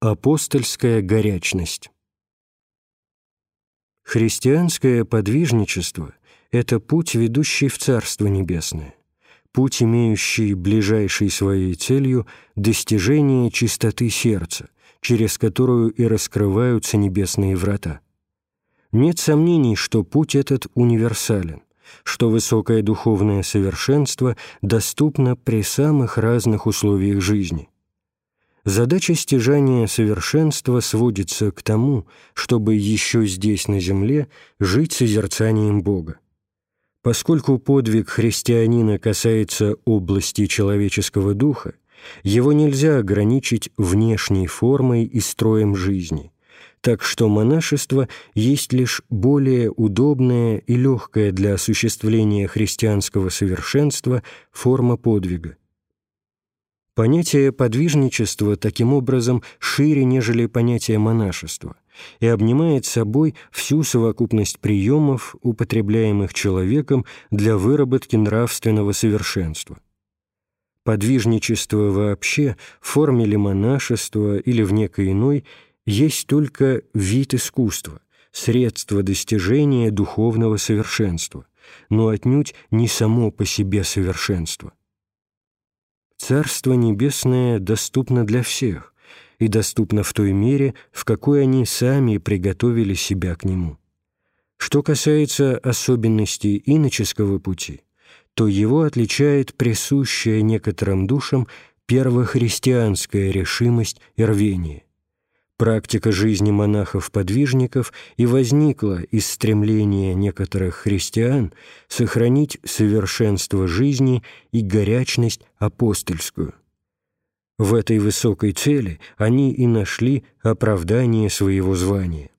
Апостольская горячность Христианское подвижничество – это путь, ведущий в Царство Небесное, путь, имеющий ближайшей своей целью достижение чистоты сердца, через которую и раскрываются небесные врата. Нет сомнений, что путь этот универсален, что высокое духовное совершенство доступно при самых разных условиях жизни. Задача стяжания совершенства сводится к тому, чтобы еще здесь, на земле, жить созерцанием Бога. Поскольку подвиг христианина касается области человеческого духа, его нельзя ограничить внешней формой и строем жизни – так что монашество есть лишь более удобная и легкая для осуществления христианского совершенства форма подвига. Понятие подвижничества таким образом шире, нежели понятие монашества, и обнимает собой всю совокупность приемов, употребляемых человеком для выработки нравственного совершенства. Подвижничество вообще, в форме ли монашества или в некой иной – есть только вид искусства, средство достижения духовного совершенства, но отнюдь не само по себе совершенство. Царство Небесное доступно для всех и доступно в той мере, в какой они сами приготовили себя к нему. Что касается особенностей иноческого пути, то его отличает присущая некоторым душам первохристианская решимость и рвение. Практика жизни монахов-подвижников и возникла из стремления некоторых христиан сохранить совершенство жизни и горячность апостольскую. В этой высокой цели они и нашли оправдание своего звания.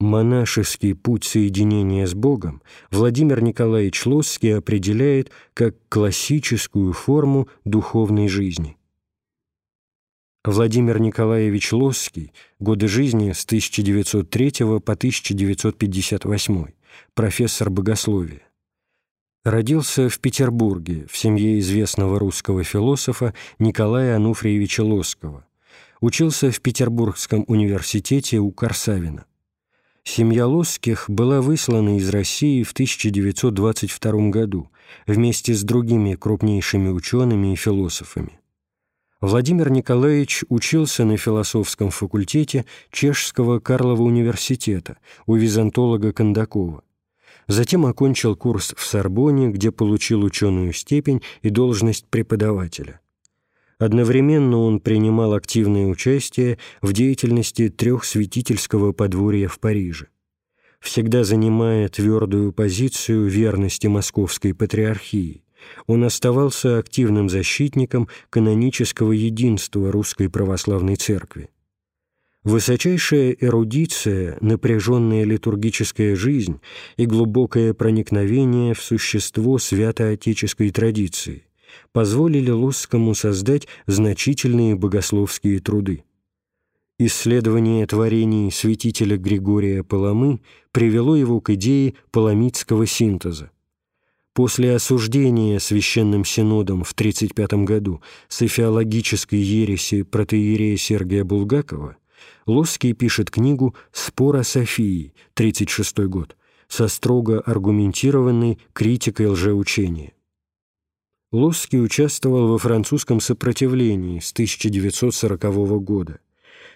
Монашеский путь соединения с Богом Владимир Николаевич Лосский определяет как классическую форму духовной жизни. Владимир Николаевич Лосский, годы жизни с 1903 по 1958, профессор богословия. Родился в Петербурге в семье известного русского философа Николая Ануфриевича Лосского. Учился в Петербургском университете у Корсавина. Семья Лосских была выслана из России в 1922 году вместе с другими крупнейшими учеными и философами. Владимир Николаевич учился на философском факультете Чешского Карлова университета у византолога Кондакова. Затем окончил курс в Сорбоне, где получил ученую степень и должность преподавателя. Одновременно он принимал активное участие в деятельности трех святительского подворья в Париже. Всегда занимая твердую позицию верности Московской Патриархии, он оставался активным защитником канонического единства Русской Православной Церкви. Высочайшая эрудиция, напряженная литургическая жизнь и глубокое проникновение в существо святоотеческой традиции позволили Лусскому создать значительные богословские труды. Исследование творений святителя Григория Паламы привело его к идее паламитского синтеза. После осуждения Священным Синодом в 1935 году софиологической ереси протеерея Сергия Булгакова Лосский пишет книгу «Спор о Софии» 1936 год со строго аргументированной критикой лжеучения. Лосский участвовал во французском сопротивлении с 1940 года.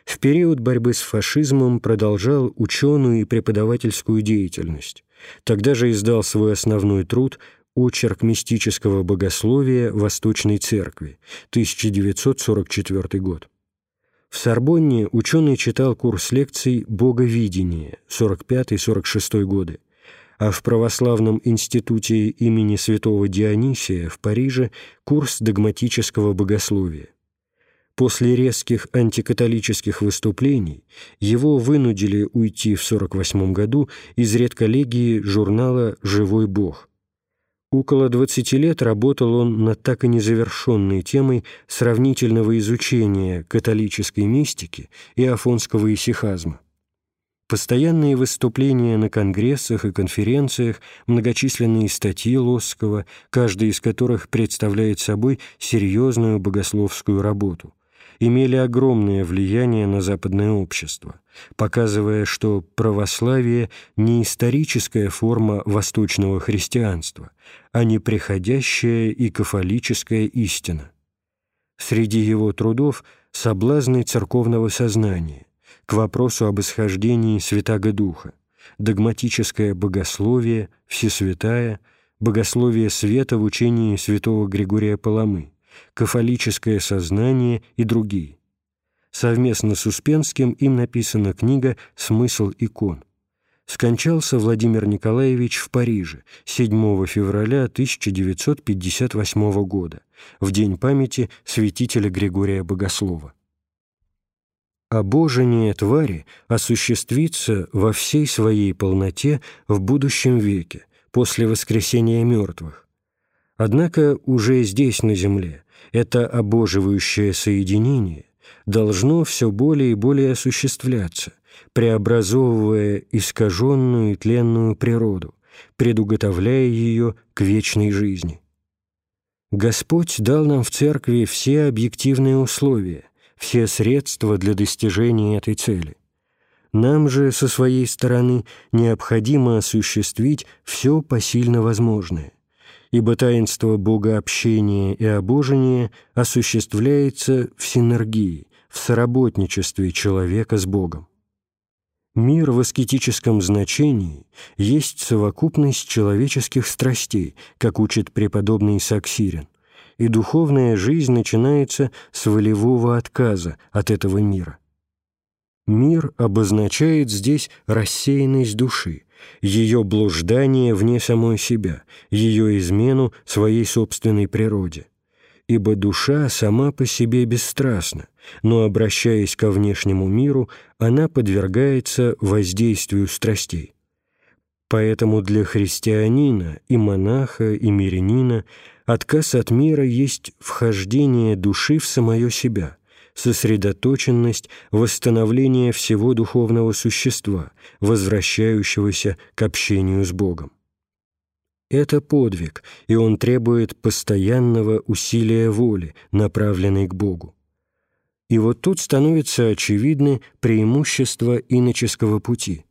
В период борьбы с фашизмом продолжал ученую и преподавательскую деятельность. Тогда же издал свой основной труд «Очерк мистического богословия Восточной Церкви», 1944 год. В Сорбонне ученый читал курс лекций «Боговидение» 45-46 годы, а в Православном институте имени святого Дионисия в Париже курс догматического богословия. После резких антикатолических выступлений его вынудили уйти в 48 году из редколлегии журнала «Живой Бог». Около 20 лет работал он над так и незавершенной темой сравнительного изучения католической мистики и афонского исихазма. Постоянные выступления на конгрессах и конференциях, многочисленные статьи Лосского, каждая из которых представляет собой серьезную богословскую работу – имели огромное влияние на западное общество, показывая, что православие не историческая форма восточного христианства, а неприходящая и кафолическая истина. Среди его трудов соблазны церковного сознания, к вопросу об исхождении Святаго Духа, догматическое богословие, всесвятая, богословие света в учении святого Григория Паламы, кафолическое сознание и другие. Совместно с Успенским им написана книга «Смысл икон». Скончался Владимир Николаевич в Париже 7 февраля 1958 года, в день памяти святителя Григория Богослова. Обожение твари осуществится во всей своей полноте в будущем веке, после воскресения мертвых. Однако уже здесь, на земле, это обоживающее соединение должно все более и более осуществляться, преобразовывая искаженную и тленную природу, предуготовляя ее к вечной жизни. Господь дал нам в Церкви все объективные условия, все средства для достижения этой цели. Нам же со своей стороны необходимо осуществить все посильно возможное, ибо таинство богообщения и обожения осуществляется в синергии, в соработничестве человека с Богом. Мир в аскетическом значении есть совокупность человеческих страстей, как учит преподобный Саксирин, и духовная жизнь начинается с волевого отказа от этого мира. Мир обозначает здесь рассеянность души, ее блуждание вне самой себя, ее измену своей собственной природе. Ибо душа сама по себе бесстрастна, но, обращаясь ко внешнему миру, она подвергается воздействию страстей. Поэтому для христианина и монаха, и мирянина отказ от мира есть вхождение души в самое себя – сосредоточенность, восстановление всего духовного существа, возвращающегося к общению с Богом. Это подвиг, и он требует постоянного усилия воли, направленной к Богу. И вот тут становится очевидны преимущества иноческого пути.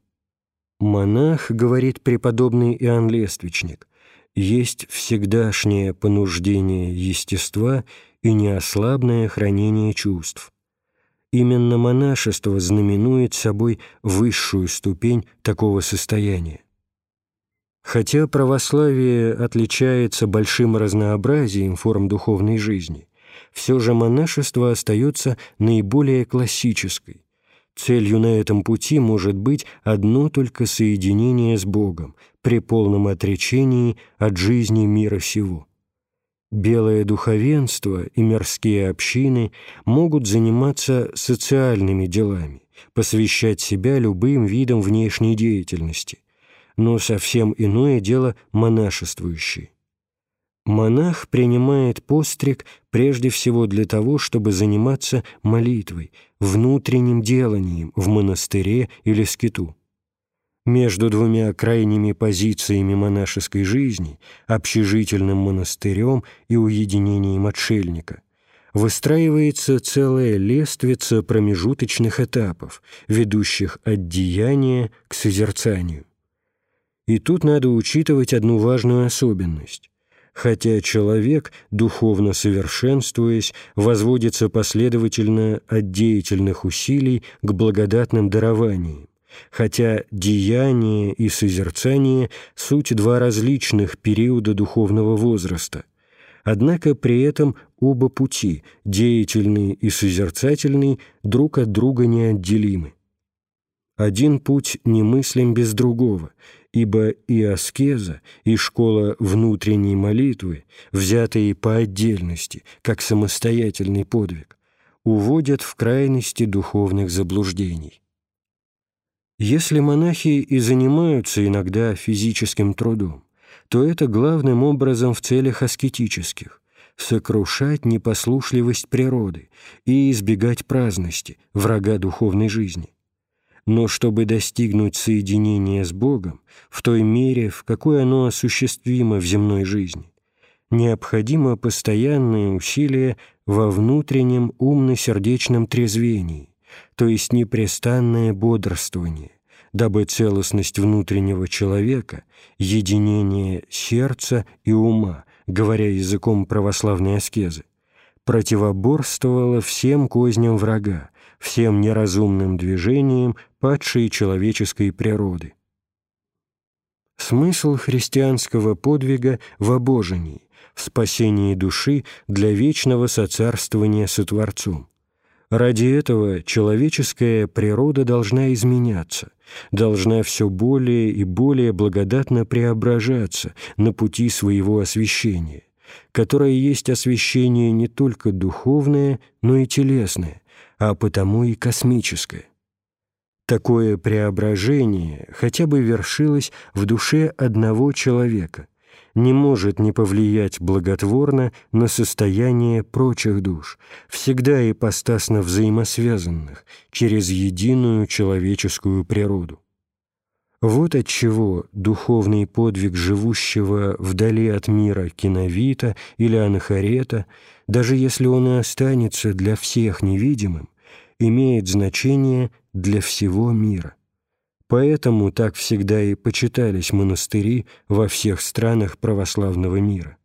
«Монах, — говорит преподобный Иоанн Лествичник, — есть всегдашнее понуждение естества и неослабное хранение чувств. Именно монашество знаменует собой высшую ступень такого состояния. Хотя православие отличается большим разнообразием форм духовной жизни, все же монашество остается наиболее классической. Целью на этом пути может быть одно только соединение с Богом при полном отречении от жизни мира сего – Белое духовенство и мирские общины могут заниматься социальными делами, посвящать себя любым видам внешней деятельности, но совсем иное дело монашествующие. Монах принимает постриг прежде всего для того, чтобы заниматься молитвой, внутренним деланием в монастыре или скиту между двумя крайними позициями монашеской жизни, общежительным монастырем и уединением отшельника, выстраивается целая лествица промежуточных этапов, ведущих от деяния к созерцанию. И тут надо учитывать одну важную особенность. Хотя человек, духовно совершенствуясь, возводится последовательно от деятельных усилий к благодатным дарованиям, хотя деяние и созерцание – суть два различных периода духовного возраста. Однако при этом оба пути, деятельный и созерцательный, друг от друга неотделимы. Один путь немыслим без другого, ибо и аскеза, и школа внутренней молитвы, взятые по отдельности, как самостоятельный подвиг, уводят в крайности духовных заблуждений. Если монахи и занимаются иногда физическим трудом, то это главным образом в целях аскетических – сокрушать непослушливость природы и избегать праздности, врага духовной жизни. Но чтобы достигнуть соединения с Богом в той мере, в какой оно осуществимо в земной жизни, необходимо постоянное усилие во внутреннем умно-сердечном трезвении, то есть непрестанное бодрствование, дабы целостность внутреннего человека, единение сердца и ума, говоря языком православной аскезы, противоборствовало всем козням врага, всем неразумным движениям падшей человеческой природы. Смысл христианского подвига в обожении, в спасении души для вечного соцарствования со Творцом. Ради этого человеческая природа должна изменяться, должна все более и более благодатно преображаться на пути своего освящения, которое есть освящение не только духовное, но и телесное, а потому и космическое. Такое преображение хотя бы вершилось в душе одного человека, не может не повлиять благотворно на состояние прочих душ, всегда ипостасно взаимосвязанных через единую человеческую природу. Вот отчего духовный подвиг живущего вдали от мира киновита или анахарета, даже если он и останется для всех невидимым, имеет значение для всего мира. Поэтому так всегда и почитались монастыри во всех странах православного мира.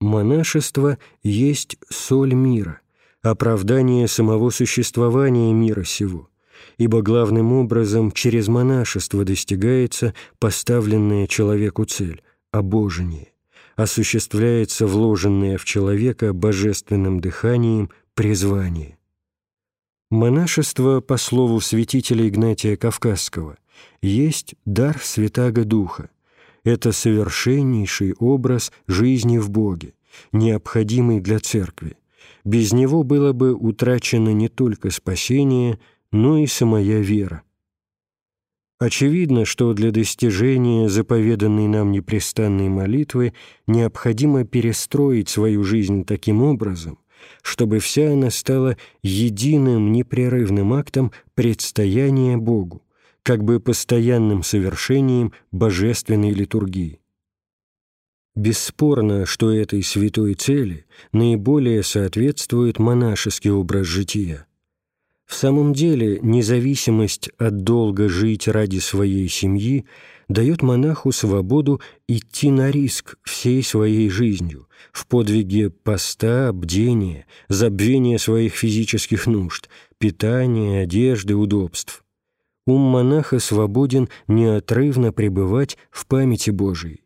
Монашество есть соль мира, оправдание самого существования мира сего, ибо главным образом через монашество достигается поставленная человеку цель – обожение, осуществляется вложенное в человека божественным дыханием призвание. Монашество, по слову святителя Игнатия Кавказского, есть дар Святаго Духа. Это совершеннейший образ жизни в Боге, необходимый для Церкви. Без него было бы утрачено не только спасение, но и самая вера. Очевидно, что для достижения заповеданной нам непрестанной молитвы необходимо перестроить свою жизнь таким образом, чтобы вся она стала единым непрерывным актом предстояния Богу, как бы постоянным совершением божественной литургии. Бесспорно, что этой святой цели наиболее соответствует монашеский образ жития. В самом деле, независимость от долга жить ради своей семьи дает монаху свободу идти на риск всей своей жизнью, в подвиге поста, бдения, забвения своих физических нужд, питания, одежды, удобств. Ум монаха свободен неотрывно пребывать в памяти Божией.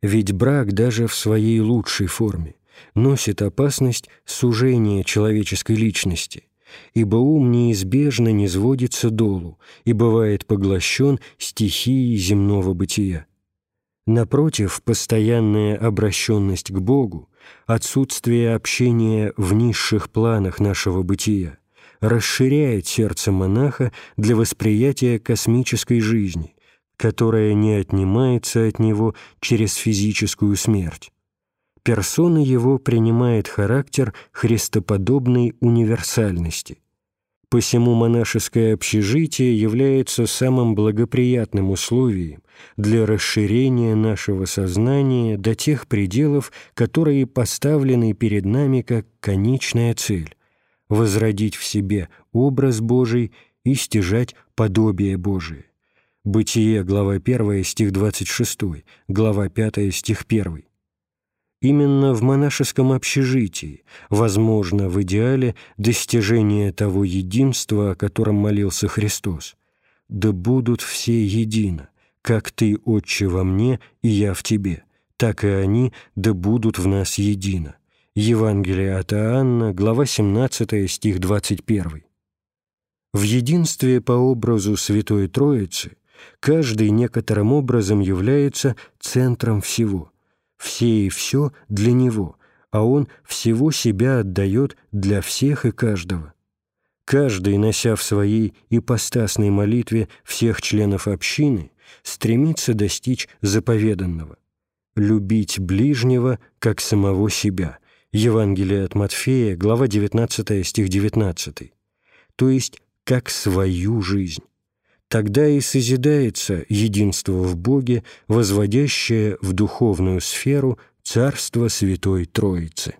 Ведь брак даже в своей лучшей форме носит опасность сужения человеческой личности, ибо ум неизбежно не сводится долу и бывает поглощен стихией земного бытия. Напротив, постоянная обращенность к Богу, отсутствие общения в низших планах нашего бытия расширяет сердце монаха для восприятия космической жизни, которая не отнимается от него через физическую смерть. Персона его принимает характер христоподобной универсальности – Посему монашеское общежитие является самым благоприятным условием для расширения нашего сознания до тех пределов, которые поставлены перед нами как конечная цель – возродить в себе образ Божий и стяжать подобие Божие. Бытие, глава 1, стих 26, глава 5, стих 1. Именно в монашеском общежитии возможно в идеале достижение того единства, о котором молился Христос. «Да будут все едино, как Ты, Отче, во мне, и я в Тебе, так и они да будут в нас едино». Евангелие от Иоанна, глава 17, стих 21. В единстве по образу Святой Троицы каждый некоторым образом является центром всего – все и все для Него, а Он всего себя отдает для всех и каждого. Каждый, нося в своей ипостасной молитве всех членов общины, стремится достичь заповеданного – любить ближнего, как самого себя. Евангелие от Матфея, глава 19, стих 19. То есть, как свою жизнь тогда и созидается единство в Боге, возводящее в духовную сферу Царство Святой Троицы.